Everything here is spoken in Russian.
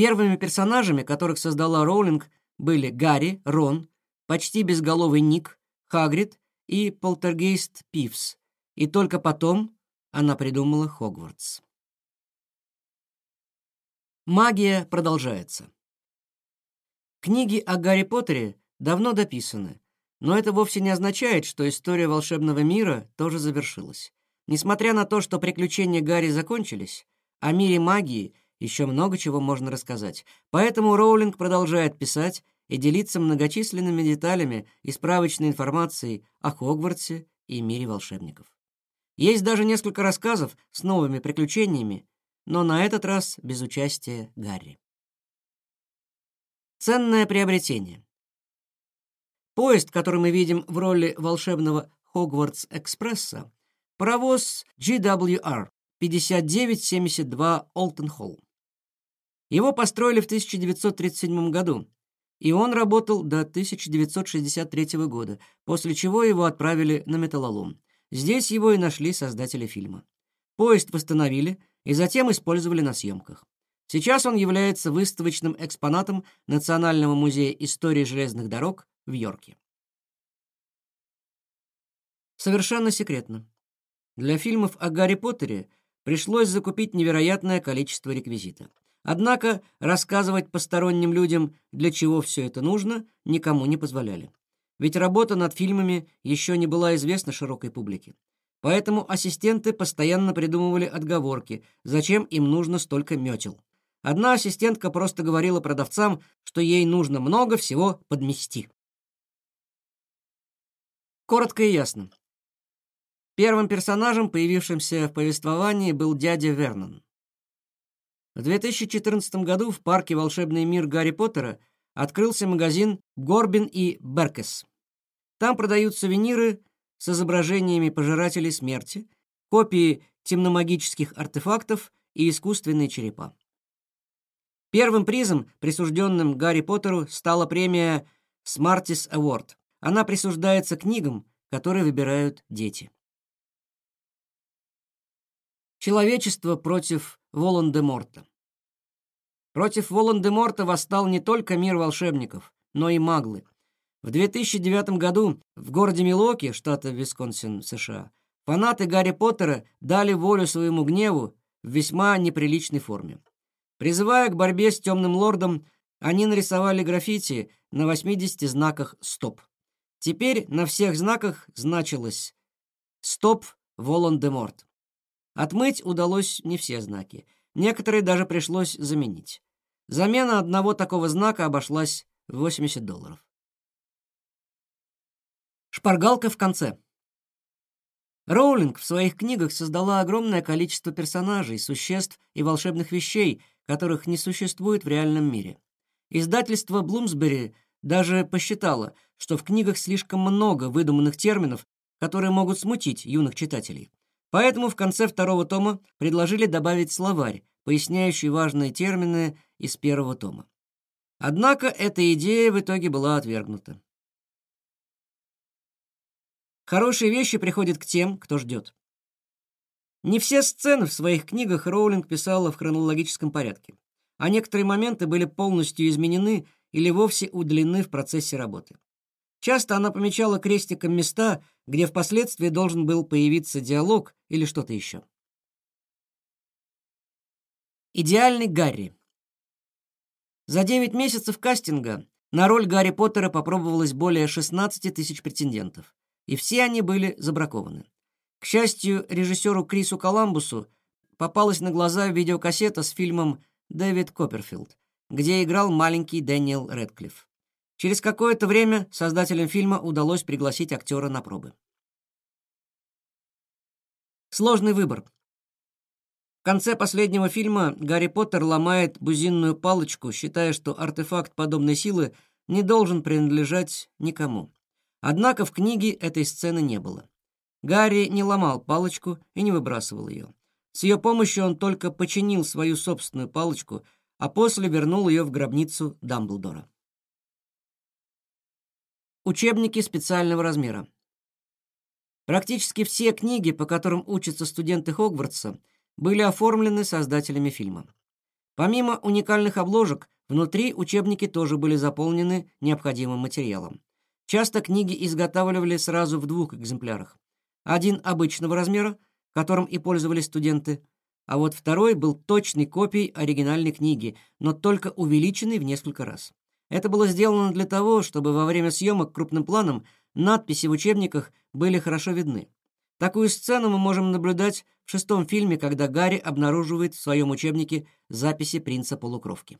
Первыми персонажами, которых создала Роулинг, были Гарри, Рон, почти безголовый Ник, Хагрид и полтергейст Пивс. И только потом она придумала Хогвартс. Магия продолжается. Книги о Гарри Поттере давно дописаны, но это вовсе не означает, что история волшебного мира тоже завершилась. Несмотря на то, что приключения Гарри закончились, о мире магии еще много чего можно рассказать. Поэтому Роулинг продолжает писать и делиться многочисленными деталями и справочной информацией о Хогвартсе и мире волшебников. Есть даже несколько рассказов с новыми приключениями, но на этот раз без участия Гарри. Ценное приобретение. Поезд, который мы видим в роли волшебного Хогвартс-экспресса, паровоз GWR 5972 Олтон-Холл. Его построили в 1937 году, и он работал до 1963 года, после чего его отправили на металлолом. Здесь его и нашли создатели фильма. Поезд восстановили и затем использовали на съемках. Сейчас он является выставочным экспонатом Национального музея истории железных дорог в Йорке. Совершенно секретно. Для фильмов о Гарри Поттере пришлось закупить невероятное количество реквизита. Однако рассказывать посторонним людям, для чего все это нужно, никому не позволяли. Ведь работа над фильмами еще не была известна широкой публике. Поэтому ассистенты постоянно придумывали отговорки, зачем им нужно столько метел. Одна ассистентка просто говорила продавцам, что ей нужно много всего подмести. Коротко и ясно. Первым персонажем, появившимся в повествовании, был дядя Вернон. В 2014 году в парке «Волшебный мир Гарри Поттера» открылся магазин «Горбин и Беркес». Там продают сувениры с изображениями пожирателей смерти, копии темномагических артефактов и искусственные черепа. Первым призом, присужденным Гарри Поттеру, стала премия Smarties Award. Она присуждается книгам, которые выбирают дети. Человечество против Волан-де-Морта. Против Волан-де-Морта восстал не только мир волшебников, но и маглы. В 2009 году в городе Милоки, штата Висконсин, США, фанаты Гарри Поттера дали волю своему гневу в весьма неприличной форме. Призывая к борьбе с темным лордом, они нарисовали граффити на 80 знаках «Стоп». Теперь на всех знаках значилось «Стоп Волан-де-Морт». Отмыть удалось не все знаки. Некоторые даже пришлось заменить. Замена одного такого знака обошлась в 80 долларов. Шпаргалка в конце. Роулинг в своих книгах создала огромное количество персонажей, существ и волшебных вещей, которых не существует в реальном мире. Издательство Блумсбери даже посчитало, что в книгах слишком много выдуманных терминов, которые могут смутить юных читателей. Поэтому в конце второго тома предложили добавить словарь, поясняющий важные термины из первого тома. Однако эта идея в итоге была отвергнута. Хорошие вещи приходят к тем, кто ждет. Не все сцены в своих книгах Роулинг писала в хронологическом порядке, а некоторые моменты были полностью изменены или вовсе удалены в процессе работы. Часто она помечала крестиком места, где впоследствии должен был появиться диалог или что-то еще. Идеальный Гарри. За 9 месяцев кастинга на роль Гарри Поттера попробовалось более 16 тысяч претендентов, и все они были забракованы. К счастью, режиссеру Крису Коламбусу попалась на глаза видеокассета с фильмом «Дэвид Копперфилд», где играл маленький Дэниел Рэдклифф. Через какое-то время создателям фильма удалось пригласить актера на пробы. Сложный выбор. В конце последнего фильма Гарри Поттер ломает бузинную палочку, считая, что артефакт подобной силы не должен принадлежать никому. Однако в книге этой сцены не было. Гарри не ломал палочку и не выбрасывал ее. С ее помощью он только починил свою собственную палочку, а после вернул ее в гробницу Дамблдора. Учебники специального размера. Практически все книги, по которым учатся студенты Хогвартса, были оформлены создателями фильма. Помимо уникальных обложек, внутри учебники тоже были заполнены необходимым материалом. Часто книги изготавливали сразу в двух экземплярах. Один обычного размера, которым и пользовались студенты, а вот второй был точной копией оригинальной книги, но только увеличенной в несколько раз. Это было сделано для того, чтобы во время съемок крупным планом надписи в учебниках были хорошо видны. Такую сцену мы можем наблюдать в шестом фильме, когда Гарри обнаруживает в своем учебнике записи принца полукровки.